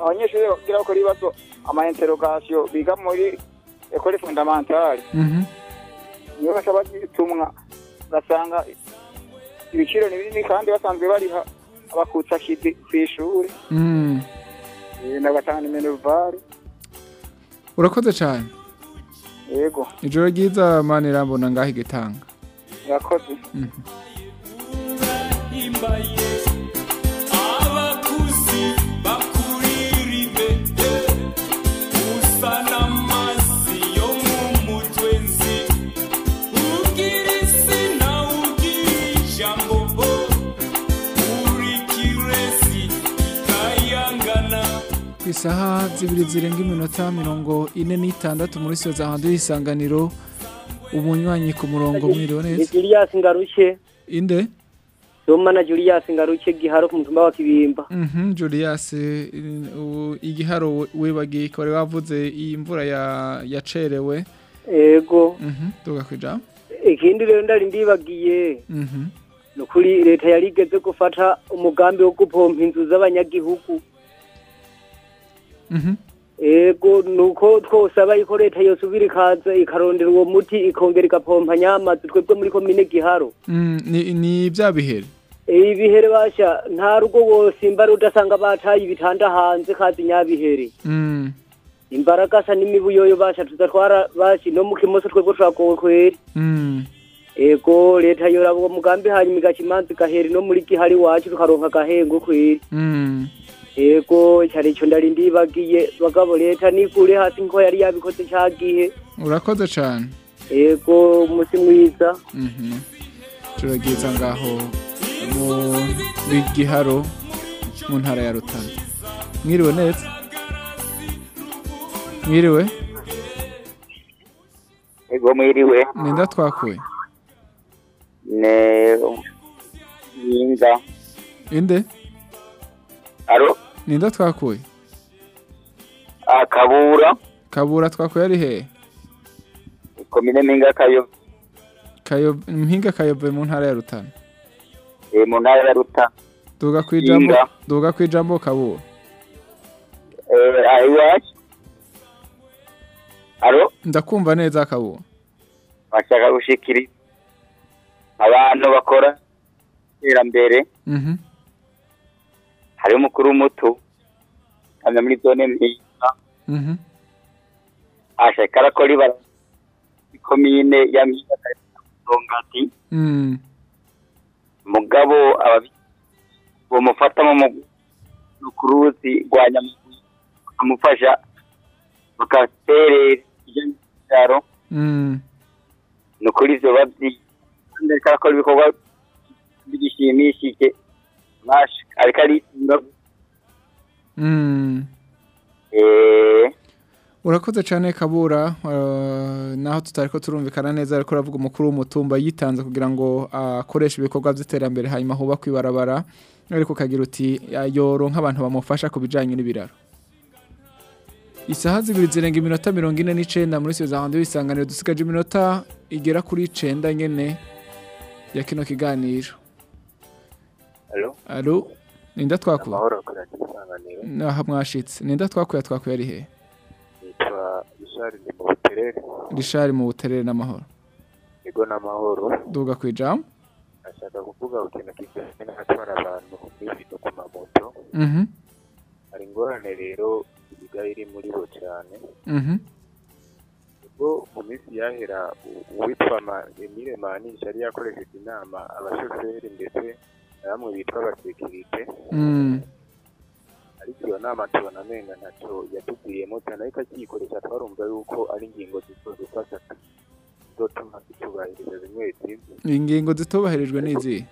abanyeshuri bagira bakora ibibazo ama interrogation biga muri ekole fondamentale Mhm. niyo baca bagitumwa ugasanga ibiciro ni binini kandi basanzwe bariha abakutsa kidi kw'ishuri Mm. Eh, nagatanga ni minervari urakoze cyane yego. Ijoro ryiza mana irambona ngaho igitanga yakoze isaha zibiri zirenga iminota mirongo ine n'itandatu muri siyo za hanze y'isanganiro umunywanyi ku murongo mwiriwe ni neza Julius Ngaruke. Inde? Soma na Julius Ngaruke giharo ku mutumba wa Kibimba. Mhm, Julius igiharo we- wibagiye ko wari wavuze iyi mvura ya yacerewe. Ego. Mhm, tuga kwijambo ikindi rero ndari ndibagiye Mhm. nukuri leta yari igeze gufata umugambi wo gupompa inzu z'abanyagihugu. Mhm. ego nuko twosaba yuko leta yosubira ikaza ikarondera uwo muti ikongera igapompa nyamazi twebwe muri komine giharo Mm, ni bya bihere ibihere basha nta rugo wosimba rudasanga bataye ibitanda hanze kazi nyabihere Mm, imbaragasa n'imibuyoyo basha tudatwara bashi no mu kimoso twebwe turagowe kweri mm. ego leta yoraba uwo mugambi hanyuma igaca imanza igahera no muri gihari iwacu tukaronka agahengo kweri Mm. Yego cyari icyo ndari ndibagiye bagabo leta nikure hasi nko yari yabikoze cya gihe urakoze cyane yego umunsi mwiza. Mhm. ryiza ngaho muri giharo mu ntara ya rutana. Mwiriwe neza mwiriwe? Ego mwiriwe. Ninda twakuye ne yinga inde? Aro ninda twakuye? Akabura kabura. Twakuye ari hehe komine mpinga kayo Kayo- mpinga kayove mu ntara ya rutana. Eh, mu ntara ya ruta duga ku ijambo Mpinga. duga ku ijambo kabura. Aho iwacu ndakumva neza kabura. Bashaka gushikira abantu bakora iterambere. Mhm. Hariho umukuru w'umutu kamya muri zone mpinga Mhm. ashaka arakora ibara ikomine ya mpinga kayo Mm. mugabo ababi- bamufata mu kuruzi rwa nyamuguru bakamufasha bakaterera ibyo byaro Mm. ni ukuri ivyo babyi kandi arakora ibikorwa bigishimishije ariko aritunga Mm. eh. Urakoze cyane kabura. Eh, naho tutari ko turumvikana neza ariko uravuga umukuru w'umutumba yitanze kugira ngo akoreshe ibikorwa by'iterambere hanyuma hubakwe ibarabara. Ariko ukagira uti yoro nk'abantu bamufasha ku bijyanye n'ibiraro. Isaha zibiri zirenga iminota mirongo ine n'icyenda muri siyo za isanganiro dusigaje iminota igera kuri icenda nyine ya kino kiganiro. Alo? ninda twakuye naha mwashitse ninda twakuye twakuye ari he Richard ndi mu buterere rishari mu buterere n'amahoro ego n'amahoro duga ku ijambo ashaka kuvuga ku kintu kijyanye n'abatwara abantu n'ibintu ku mamoto Mhm. hari ingorane rero isigaye iri muri bo cyane. Mhm. ubwo mu minsi yahera uwitwa Emile Manisha yari yakoresheje inama abashoferi ndetse na bamwe bitwa abasekirite Mm. ariko iyo nama tubona amenga ntacyo yatubwiriyemo cyane ariko akiyikoresha twarumva yuko ari ingingo zito dufasha zotuma zitubahiriza bimwe bimwe ingingo zitubahirijwe n'izihe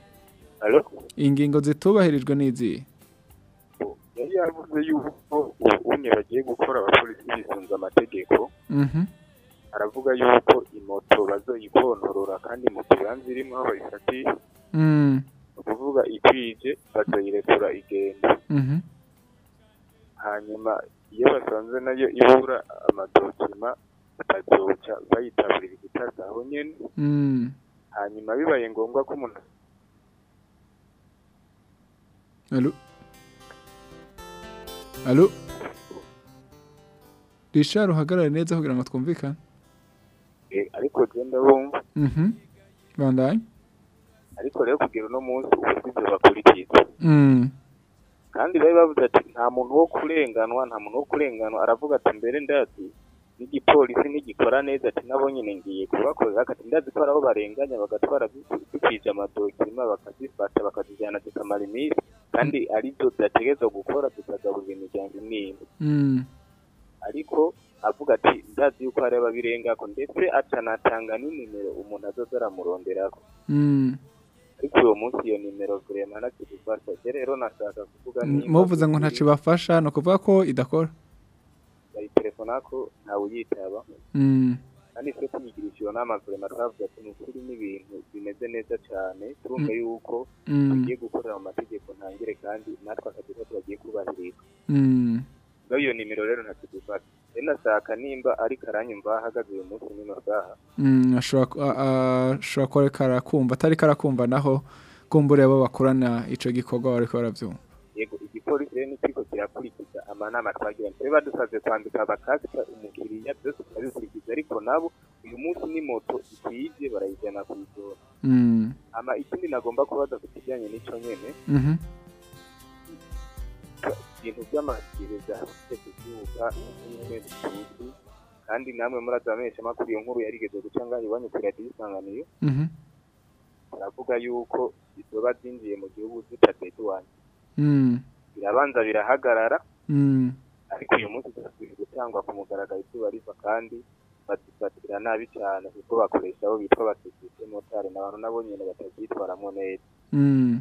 Alo? ingingo zitubahirijwe n'izihe yari yavuze yuko u- unye bagiye gukora abapolisi bisunze amategeko aravuga yuko imoto bazoyikontorora kandi mu kibanza irimo aho bayifatiye Mm. ni ukuvuga ikwije bazoyirekura igenda Mhm. hanyuma iyo basanze na yo ibura amadokima bazoca bayitaburira igitasa aho nyene Mm. hanyuma bibaye ngombwa ko umuntu Alo. Alo. Richard uhagarare neza kugira ngo twumvikane. eh, ariko genda bumva Mhm. Bandanye. Ariko rero kugira uno munsi uburyo ibyo bakurikiza Mm. kandi bari bavuze ati nta muntu wo kurenganwa nta muntu wo kurenganwa. Aravuga ati mbere ndazi n'igipolisi ntigikora neza ati nabo nyine ngiye kubakorera. Ati ndazi ko aho barenganya bagatwara dukwije amadokima bakazifata bakazijyana zikamara iminsi. Kandi ari zo zidategerezwa gukora zikagaburira imiryango imwe imwe Mm. ariko avuga ati ndazi yuko hari ababirengako. Ndetse acanatanga n'inimero umuntu azoza aramuronderako Mm. Ariko uwo munsi iyo nimero vrema ntakidufasha rero nashaka kuvuga nimba Muvuze ngo ntaci bafasha no kuvuga ko idakora. bayitelefonako ntawe uyitaba. Kandi twe tuyigirisha iyo nama vrema twavuga ati ni ukuri n'ibintu bimeze neza cyane turumva yuko tugiye gukorera mu mategeko ntangire kandi natwe akazi ko tubagiye kubahiriza. No iyo nimero rero ntakidufasha rero nashaka nimba ariko aranyumva ahagaze uyu munsi n'ino saha Mm, ashobora kuba ariko arakumva atari karakumva naho kumbure abo bakorana ico gikorwa bariko baravyumva. yego igipolisi rero nikiriko kirakurikiza amanama twagiranye twe badusabye kwandika bakasika umukiriya byose tukabikurikiza ariko nabo uyu munsi ni moto ikwije barayijyana ku ijoro Mm. ama ikindi nagomba kubaza ku kijyanye n'ico nyene Mhm. Ibintu by'amabwiriza afite kubyuka n'imwe tuzi kandi namwe muraza bamenyesha amakuru iyo nkuru yarigeze guca ngaho iwanyu kuri radiyo isanganiye baravuga yuko izoba zinjiye mu gihugu zitadeduwanye Mm. birabanza birahagarara Mm. ariko uyu munsi zirasubira gutangwa ku mugaragaro izuba riva kandi bazifatira nabi cyane kuko bakoresha abo bitwa abasekirite motari n'abantu nabo nyine batabyitwaramo neza Mm.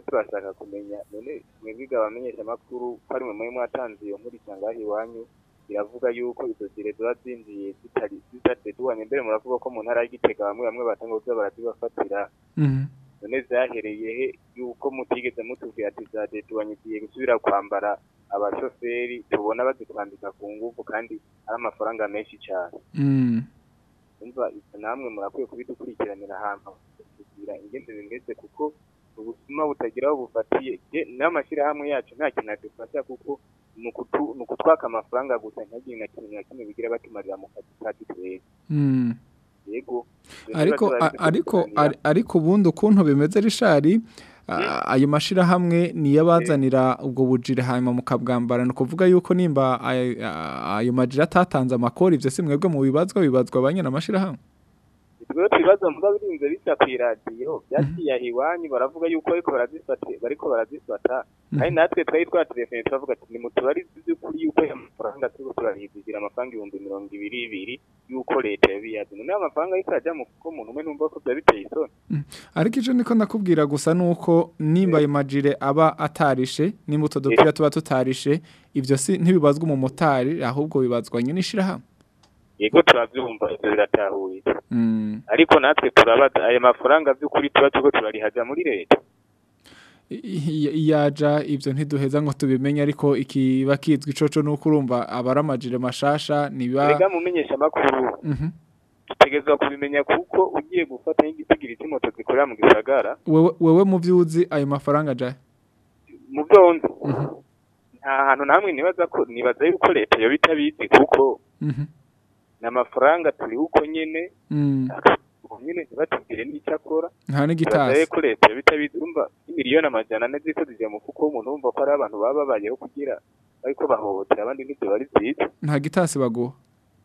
Turashaka kumenya none mwebwiga abamenyeshamakuru ko ari mwe muri mwatanze iyo nkuru isanga iwanyu iravuga yuko izo zire ziba zinjiye zitari zitateduwanye mbere muravuga ko mu ntara y'igitega bamwe bamwe batanga barazibafatira. Mhm. none zahereye he yuko mutigeze mutubwira ati zadeduwanye igiye gusubira kwambara abashoferi tubona bazikwambika ku ngufu kandi ari amafaranga menshi cyane ibyo namwe murakwiye kubidukurikiranira ahantu kugira ingendo bimeze kuko ubuzima butagira aho bufatiye n'amashyirahamwe yacu nta kintu adufasha kuko ni ukutwaka amafaranga gusa ntagire na kimwe na kimwe bigira batumarira mu kazi kacu twese Mm. yego Ibyo ariko ariko ariko ubundi ukuntu bimeze rishari a- ayo mashirahamwe niyo abazanira ubwo bujire hanyuma mukabwambara. Ni ukuvuga yuko nimba ayo majire atatanze amakori ivyo si mwebwe mu bibazwa bibazwa abanyene amashirahamwe Ibyo ibibazo muba birinze bica ku iradiyo byaciye aho iwanyu baravuga yuko bariko barazifata. Kandi natwe twari twatelefone turavuga ati nimutubarize iby'ukuri yuko ayo mafaranga turiko turarihigira amafaranga ibihumbi mirongo ibiri ibiri yuko leta yabiyazi none ayo mafaranga ariko arajya mu kuko umuntu umwe numva ko byaba biteye isoni. Ariko icyo niko ndakubwira gusa nuko nimba ayo majire aba atarishe nimba utwo dupira tuba tutarishe ivyo si ntibibazwa umumotari ahubwo bibazwa nyine ishirahamwe yego turabyumva ibyo biratahuye. Mm. ariko natwe turabaza ayo mafaranga by'ukuri tuba turiko turarihaja muri leta. I- iyaja ivyo ntiduheza ngo tubimenye ariko ikiba kizwi icoco nuko urumva abari amajire mashasha niba erega mumenyesha amakuru. Mhm. dutegerezwa kubimenya kuko ugiye gufata nk'igitigiri cy'imoto zikorera mu gisagara. Wewe mu vyuzi ayo mafaranga ajahe mu byonzi nta hantu nibaza ko nibaza yuko leta yoba itabizi kuko Mhm. Ni amafaranga turi uko nyene Mm. ubu nyene ntibatubwire n'icyo akora. Nta n'igitasi. Yuko leta urumva imiliyoni amajana ane zijya mu mufuko w'umuntu wumva ko ari abantu baba babayeho kugira ariko bahohotera abandi n'ibyo bari byiza. Nta gitasi baguha.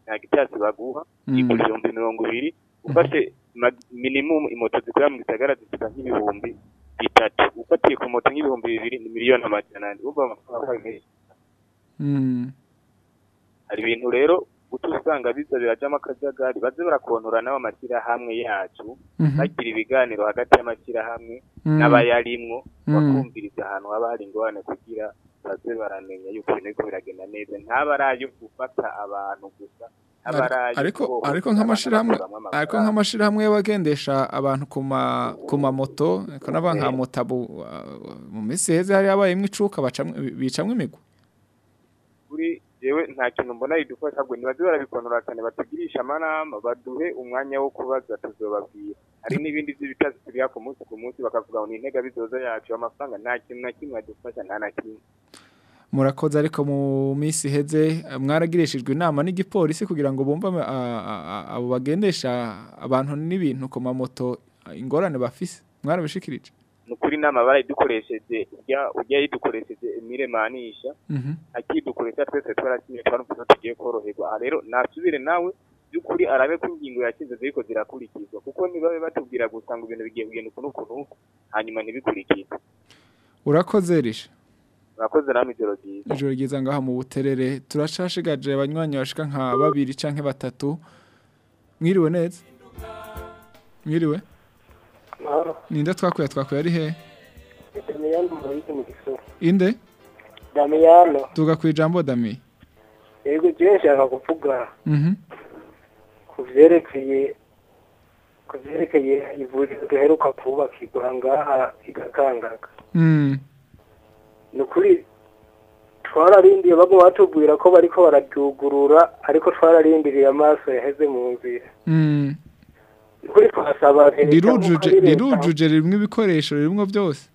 Nta gitasi baguha. Mm. yigura ibihumbi mirongo ibiri. Ufashe ma- minimum imoto zikorera mu gisagara zifite nk'ibihumbi bitatu. Ufatiye ku moto nk'ibihumbi bibiri ni miliyoni amajana ane. Urumva amafaranga menshi. Mm. hari ibintu rero utu usanga biza birajamo akajagari baze barakontora n'abo mashyirahamwe yacu Mhm. bagira ibiganiro hagati y'amashyirahamwe Mm. n'abayarimwo Mm. bakumviriza ahantu haba hari ingorane kugira baze baramenya yuko ibintu biriko biragenda neza ntaba ari ayo gufata abantu gusa ariko ariko nk'amashirahamwe ariko nk'amashirahamwe y'abagendesha abantu ku ma ku mamoto ko naba nka motabu mu minsi heze hari habayemwo icuka bacamwe bicamwe kuri jewe nta kintu mbona ridufasha ngo nibaze barabikontora cyane batugirisha amanama baduhe umwanya wo kubaza tuzobabwira. Hari n'ibindi by'ibitasi turiha ku munsi ku munsi bakavuga ngo ni intega bizoza yacu amafaranga nta kintu na kimwe adufasha nta na kimwe. Murakoze ariko mu minsi iheze mwaragirishijwe inama n'igipolisi kugira ngo bumve abo bagendesha abantu n'ibintu ku mamoto ingorane bafise. Mwarabishikirije. Ni ukuri inama barayidukoresheje ujya ujya yidukoresheje miremanisha Mhm. akidukoresha twese twarakinye twarumva ko tugiye koroherwa. Aha rero nasubire nawe by'ukuri arabe ko ingingo yakize ziriko zirakurikizwa kuko nibabe batubwira gusa ngo ibintu bigiye kugenda uku n'uku n'uku hanyuma ntibikurikizwe. Urakoze risha murakoze namwe ijoro ryiza. Ijoro ryiza ngaha mu buterere. Turacashigaje abanywanyi bashika nka babiri canke batatu. Mwiriwe neza? Mwiriwe? Ninde twakuye twakuye ari he? Inde? Damiyano, tuga ku ijambo dami. Yego je nshaka kuvuga mhm ku vyerekeye ku vyerekeye ivuriro duheruka kubakirwa ngaha igakangaga. mm. Ni ukuri twararindiye baguma batubwira ko bariko bararyugurura ariko twararindiriye amaso yaheze mu nzira. Rirujuje rimwe ibikoresho rimwe byose.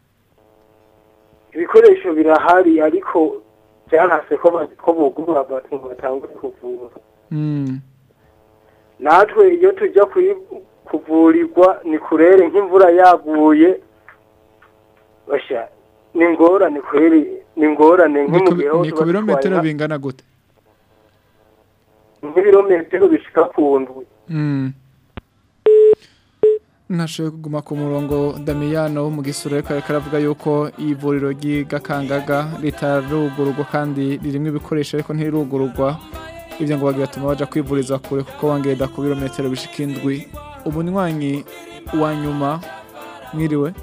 Ibikoresho birahari ariko byarase ko bugurura abantu ngo batangure kuvura. mm natwe iyo tujya kuvurirwa ni kurere nk'imvura yaguye basha ni ingorane kweri ni ingorane hose ni ku birometero bingana gute? Nk'ibirometero bishika ku ndwi. Mm. Ntashoboye kuguma ku murongo damiyano wo mu gisura ariko aravuga yuko ivuriro ry'agakangaga ritarugururwa kandi ririmo ibikoresho ariko ntirugururwa ibyo ngo bagira atuma baja kwivuriza kure kuko wangenda ku birometero bishika indwi umunywanyi wa nyuma mwiriwe?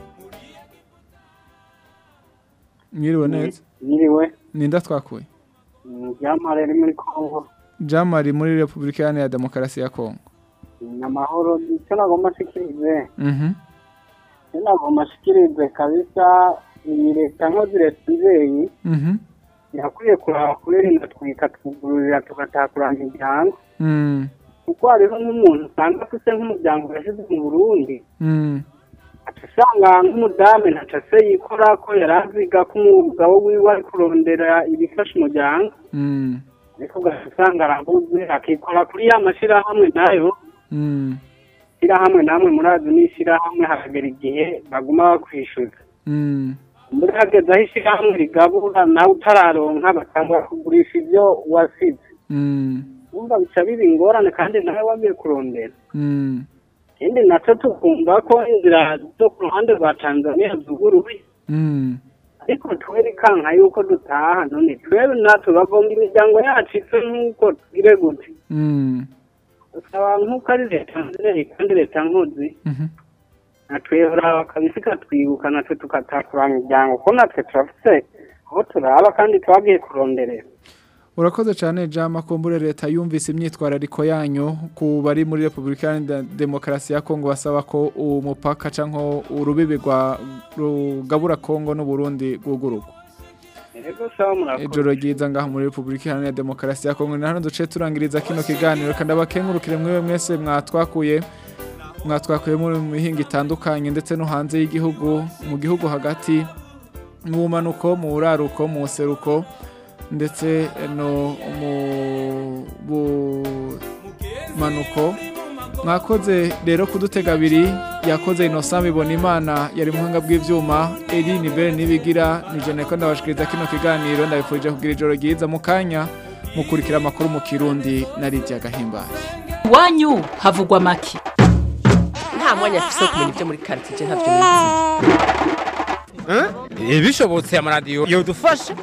Mwiriwe neza? Yiriwe, ninda twakuye Kongo, jamari muri repubulika iharanira demokarasi ya kongo. Ni amahoro, icyo nagomba nshikirize, icyo nagomba nshikirize kabisa, iyi leta nkozi leta nzeyi, Mhm. irakwiye kuraba kuririnda twikatwugururira tugataha kuranga imiryango, kuko hariho nk'umuntu usanga afise nk'umuryango yashize mu Burundi, usanga nk'umudamu ntaco se yikora ko yari aziga ko umugabo wiwe ari kurondera ibifasha umuryango, ariko ugaca usanga arabuze akikora kuri ya mashirahamwe na yo. Ishyirahamwe namwe murazi n'ishyirahamwe haragera igihe baguma bakwishyuza. Mm. muri hageze aho ishyirahamwe rigabura nawe utararonka batangura kugurisha ibyo wasize Mm. wumva bica biba ingorane kandi nawe wagiye kurondera. Ikindi na cyo tukumva ko inzira zo ku ruhande rwa tanzania zuguruye. Mm. ariko twere kanka yuko dutaha none twebe natwe bagomba imiryango yacu ise nk'uko tugire gute Usaba nk'uko ari leta nzeri kandi leta nkozi Mhm. natwe uraba kabisa ikatwibuka natwe tukatakurana imiryango. Kuko natwe turafise aho turaba kandi twagiye kuronderera urakoze cyane jama kumbure leta yumvise imyitwarariko yanyu ku bari muri repubulika demokarasi ya kongo basaba ko umupaka cyangwa urubibi rwa rugabura kongo n'uburundi rwugururwa ijoro ryiza ngaho muri repubulika iharanira demokarasi ya kongo. Ni hano duce turangiriza kino kiganiro. Kandi abakengurukire mwewe mwese mwatwakuye mwatwakuye mu mihinga itandukanye ndetse no hanze y'igihugu mu gihugu hagati mu bumanuko mu buraruko mu buseruko ndetse no mu bumanuko. Mwakoze rero kudutega abiri yakoze inosa ibona imana yari muhanga bw'ibyuma eri ni bere nibigira ni jene ko ndabashikiriza kino kiganiro ndabifurije kugira ijoro ryiza mu kanya mukurikira amakuru mu kirundi na Lydia Gahimbare iwanyu havugwa make. Nta mwanya afise wo kumenya ibyo muri karitsiye ntabyo nizi bishobotse amaradiyo. Yodufasha